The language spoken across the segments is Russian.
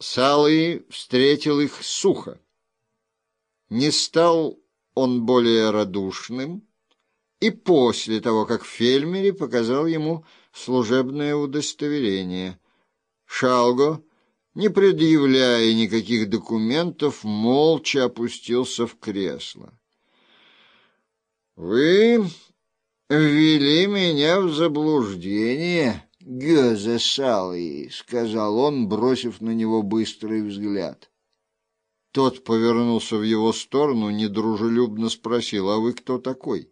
Салый встретил их сухо. Не стал он более радушным, и после того, как Фельмери показал ему служебное удостоверение. Шалго, не предъявляя никаких документов, молча опустился в кресло. «Вы ввели меня в заблуждение, Гёзе Салый», — сказал он, бросив на него быстрый взгляд. Тот повернулся в его сторону, недружелюбно спросил, «А вы кто такой?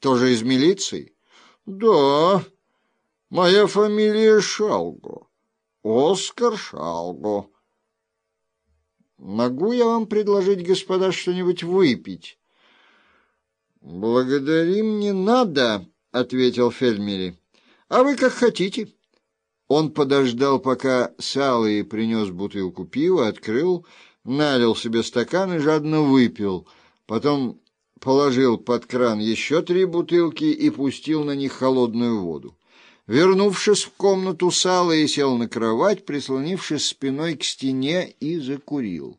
Тоже из милиции?» «Да, моя фамилия Шалго, Оскар Шалго». «Могу я вам предложить, господа, что-нибудь выпить?» «Благодарим не надо», — ответил Фельмери. «А вы как хотите». Он подождал, пока Салый принес бутылку пива, открыл, налил себе стакан и жадно выпил. Потом положил под кран еще три бутылки и пустил на них холодную воду. Вернувшись в комнату, Салый сел на кровать, прислонившись спиной к стене, и закурил.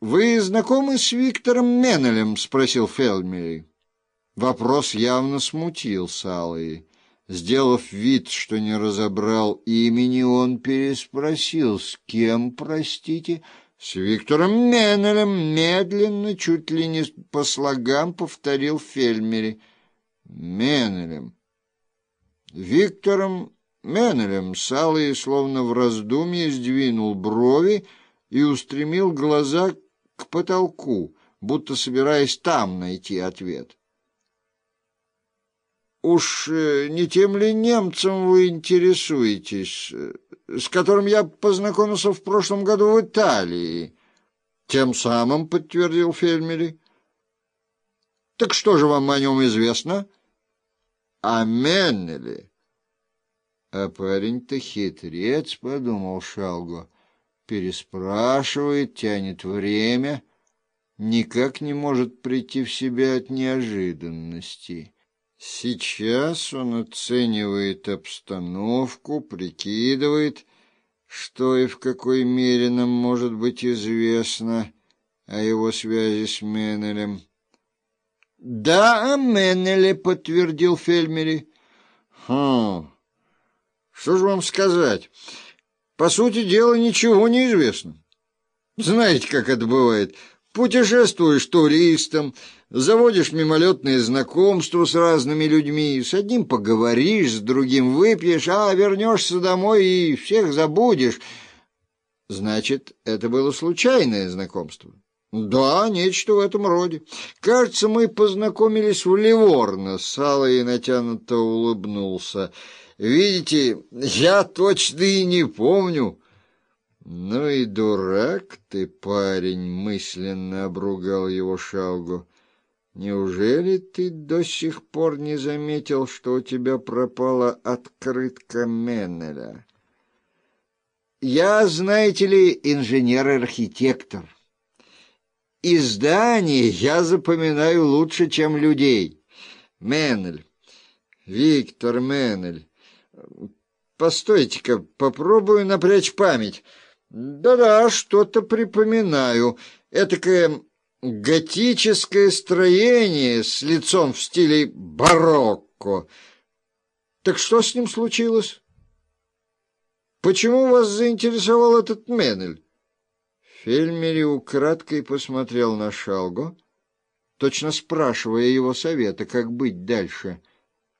«Вы знакомы с Виктором Меннелем?» — спросил Фелмери. Вопрос явно смутил Салый. Сделав вид, что не разобрал имени, он переспросил, «С кем, простите?» «С Виктором Меннелем», — медленно, чуть ли не по слогам повторил Фельмери. «Меннелем». «Виктором Меннелем», — Салый словно в раздумье сдвинул брови и устремил глаза к потолку, будто собираясь там найти ответ. «Уж э, не тем ли немцем вы интересуетесь, э, с которым я познакомился в прошлом году в Италии?» «Тем самым», — подтвердил Фельмери. «Так что же вам о нем известно?» «О Меннеле». «А парень-то хитрец», — подумал Шалго переспрашивает, тянет время, никак не может прийти в себя от неожиданности. Сейчас он оценивает обстановку, прикидывает, что и в какой мере нам может быть известно о его связи с Меннелем. «Да, о Меннеле», — подтвердил Фельмери. «Хм, что же вам сказать?» По сути дела, ничего не известно. Знаете, как это бывает? Путешествуешь туристом, заводишь мимолетные знакомства с разными людьми, с одним поговоришь, с другим выпьешь, а вернешься домой и всех забудешь. Значит, это было случайное знакомство? Да, нечто в этом роде. Кажется, мы познакомились в Ливорно. Салый натянуто улыбнулся. Видите, я точно и не помню. Ну и дурак ты, парень, мысленно обругал его Шалгу. Неужели ты до сих пор не заметил, что у тебя пропала открытка Меннеля? Я, знаете ли, инженер-архитектор. И здания я запоминаю лучше, чем людей. Меннель, Виктор Меннель. Постойте-ка, попробую напрячь память. Да-да, что-то припоминаю. Этакое готическое строение с лицом в стиле барокко. Так что с ним случилось? Почему вас заинтересовал этот Менель? Фельмери украдкой посмотрел на Шалго, точно спрашивая его совета, как быть дальше —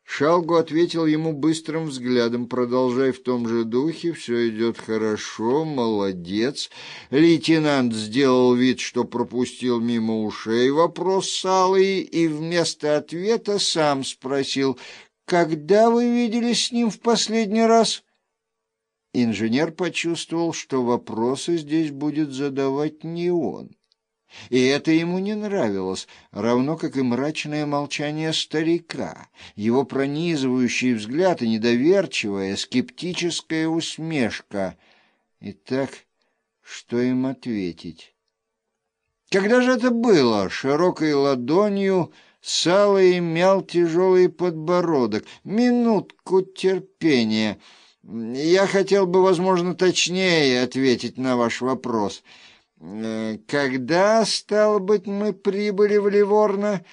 Шалгу ответил ему быстрым взглядом. «Продолжай в том же духе, все идет хорошо, молодец». Лейтенант сделал вид, что пропустил мимо ушей вопрос Салы и вместо ответа сам спросил, «Когда вы виделись с ним в последний раз?» Инженер почувствовал, что вопросы здесь будет задавать не он. И это ему не нравилось, равно как и мрачное молчание старика, его пронизывающий взгляд и недоверчивая, скептическая усмешка. Итак, что им ответить? Когда же это было? Широкой ладонью Сало имел тяжелый подбородок. Минутку терпения. Я хотел бы, возможно, точнее ответить на ваш вопрос. Э, когда, стало быть, мы прибыли в Ливорно?